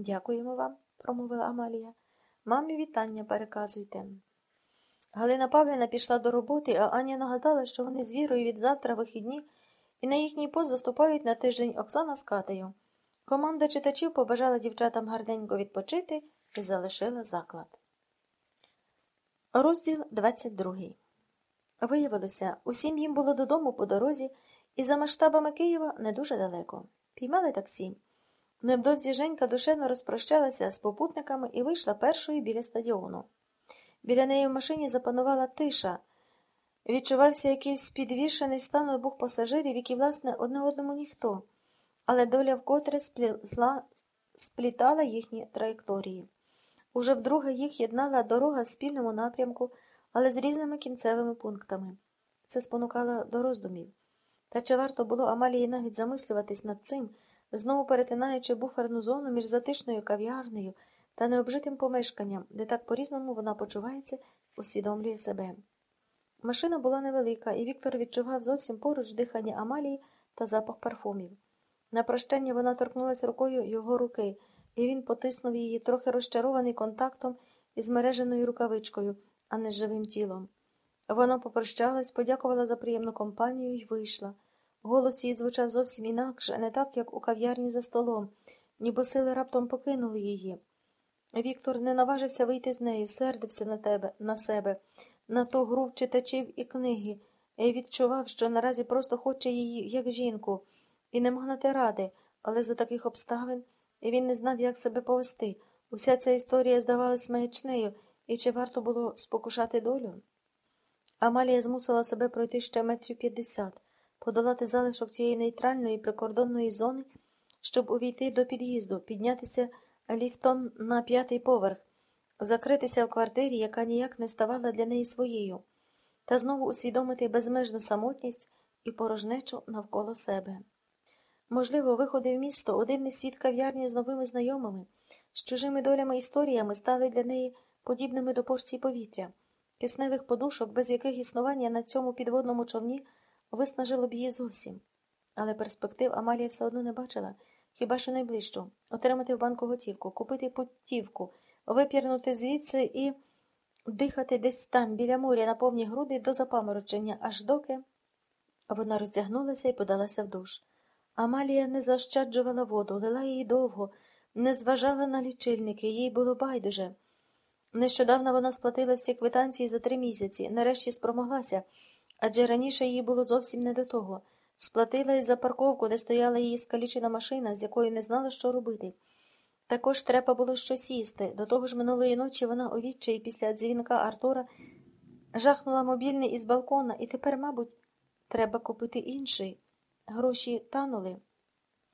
Дякуємо вам, промовила Амалія. Мамі вітання переказуйте. Галина Павлівна пішла до роботи, а Аня нагадала, що вони з вірою від завтра вихідні, і на їхній пост заступають на тиждень Оксана з Катею. Команда читачів побажала дівчатам гарненько відпочити і залишила заклад. Розділ 22 Виявилося, усім їм було додому по дорозі, і за масштабами Києва не дуже далеко. Піймали таксі. Невдовзі Женька душевно розпрощалася з попутниками і вийшла першою біля стадіону. Біля неї в машині запанувала тиша. Відчувався якийсь підвішений стан обох пасажирів, які, власне, одне одному ніхто, але доля вкотре сплізла, сплітала їхні траєкторії. Уже вдруге їх єднала дорога в спільному напрямку, але з різними кінцевими пунктами. Це спонукало до роздумів. Та чи варто було Амалії навіть замислюватись над цим, знову перетинаючи буферну зону між затишною кав'ярнею та необжитим помешканням, де так по-різному вона почувається, усвідомлює себе. Машина була невелика, і Віктор відчував зовсім поруч дихання Амалії та запах парфумів. На прощання вона торкнулася рукою його руки, і він потиснув її, трохи розчарований контактом із мереженою рукавичкою, а не з живим тілом. Вона попрощалась, подякувала за приємну компанію і вийшла. Голос її звучав зовсім інакше, не так, як у кав'ярні за столом, ніби сили раптом покинули її. Віктор не наважився вийти з нею, сердився на тебе, на себе, на ту гру читачів і книги, і відчував, що наразі просто хоче її, як жінку, і не мог нати ради, але за таких обставин він не знав, як себе повести. Уся ця історія здавалась маячнею, і чи варто було спокушати долю? Амалія змусила себе пройти ще метрів п'ятдесят, подолати залишок цієї нейтральної прикордонної зони, щоб увійти до під'їзду, піднятися ліфтом на п'ятий поверх, закритися в квартирі, яка ніяк не ставала для неї своєю, та знову усвідомити безмежну самотність і порожнечу навколо себе. Можливо, виходи в місто, у дивний світ кав'ярні з новими знайомими, з чужими долями історіями стали для неї подібними до порцій повітря, кисневих подушок, без яких існування на цьому підводному човні виснажило б її зовсім. Але перспектив Амалія все одно не бачила. Хіба що найближчу отримати в банку готівку, купити путівку, випірнути звідси і дихати десь там, біля моря, на повні груди до запаморочення, аж доки вона роздягнулася і подалася в душ. Амалія не защаджувала воду, лила її довго, не зважала на лічильники, їй було байдуже. Нещодавно вона сплатила всі квитанції за три місяці, нарешті спромоглася, адже раніше їй було зовсім не до того. Сплатила й за парковку, де стояла її скалічена машина, з якою не знала, що робити. Також треба було щось їсти. До того ж минулої ночі вона у відчаї після дзвінка Артура жахнула мобільний із балкона, і тепер, мабуть, треба купити інший. Гроші танули.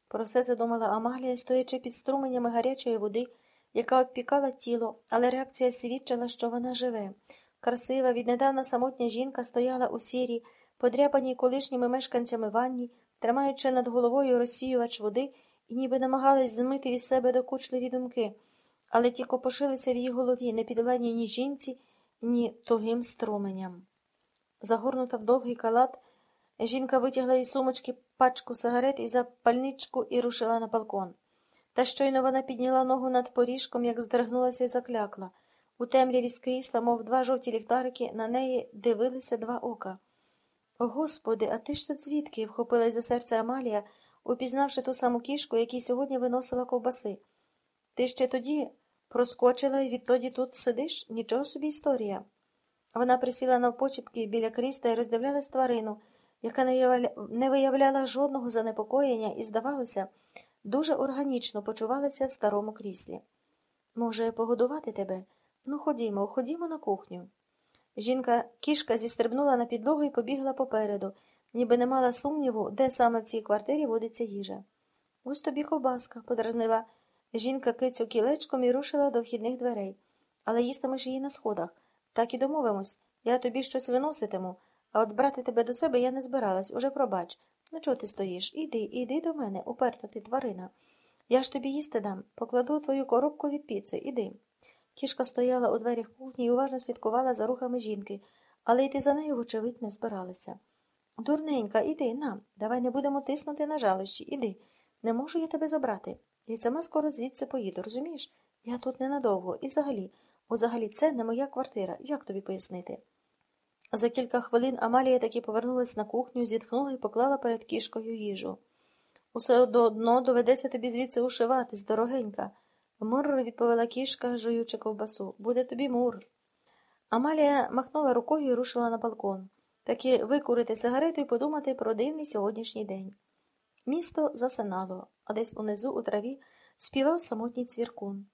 Про все задумала Амалія, стоячи під струменями гарячої води, яка обпікала тіло, але реакція свідчила, що вона живе. Красива, віднедавна самотня жінка стояла у сірій, подряпаній колишніми мешканцями ванні, тримаючи над головою розсіювач води і ніби намагались змити від себе докучливі думки, але ті копошилися в її голові, не підлені ні жінці, ні тугим струменям. Загорнута в довгий калат, жінка витягла із сумочки пачку сигарет і запальничку і рушила на балкон. Та щойно вона підняла ногу над поріжком, як здригнулася і заклякла. У темряві з крісла, мов два жовті ліхтарики, на неї дивилися два ока. Господи, а ти ж тут звідки? вхопилась за серце Амалія, упізнавши ту саму кішку, якій сьогодні виносила ковбаси. Ти ще тоді проскочила і відтоді тут сидиш? Нічого собі історія. Вона присіла навпочіпки біля кріста і роздивлялась тварину, яка не виявляла жодного занепокоєння і, здавалося, дуже органічно почувалася в старому кріслі. Може, погодувати тебе? Ну, ходімо, ходімо на кухню. Жінка кішка зістрибнула на підлогу і побігла попереду, ніби не мала сумніву, де саме в цій квартирі водиться їжа. Ось тобі ковбаска, подразнила жінка кицю кілечком і рушила до вхідних дверей. Але їстимеш її на сходах. Так і домовимось. Я тобі щось виноситиму, а от брати тебе до себе я не збиралась, уже пробач. Ну чого ти стоїш? Іди, іди до мене, уперта ти тварина. Я ж тобі їсти дам, покладу твою коробку від піци, іди. Кішка стояла у дверях кухні і уважно слідкувала за рухами жінки, але йти за нею, вочевидь, не збиралася. Дурненька, іди на, давай не будемо тиснути на жалощі, іди. Не можу я тебе забрати. Я сама скоро звідси поїду, розумієш? Я тут ненадовго. І взагалі, взагалі, це не моя квартира. Як тобі пояснити? За кілька хвилин Амалія таки повернулась на кухню, зітхнула і поклала перед кішкою їжу. Усе одно доведеться тобі звідси ушиватись, дорогенька. Мур, відповіла кішка, жуючи ковбасу. Буде тобі мур. Амалія махнула рукою і рушила на балкон. Таки викурити сигарету і подумати про дивний сьогоднішній день. Місто засинало, а десь унизу у траві співав самотній цвіркун.